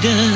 freedom.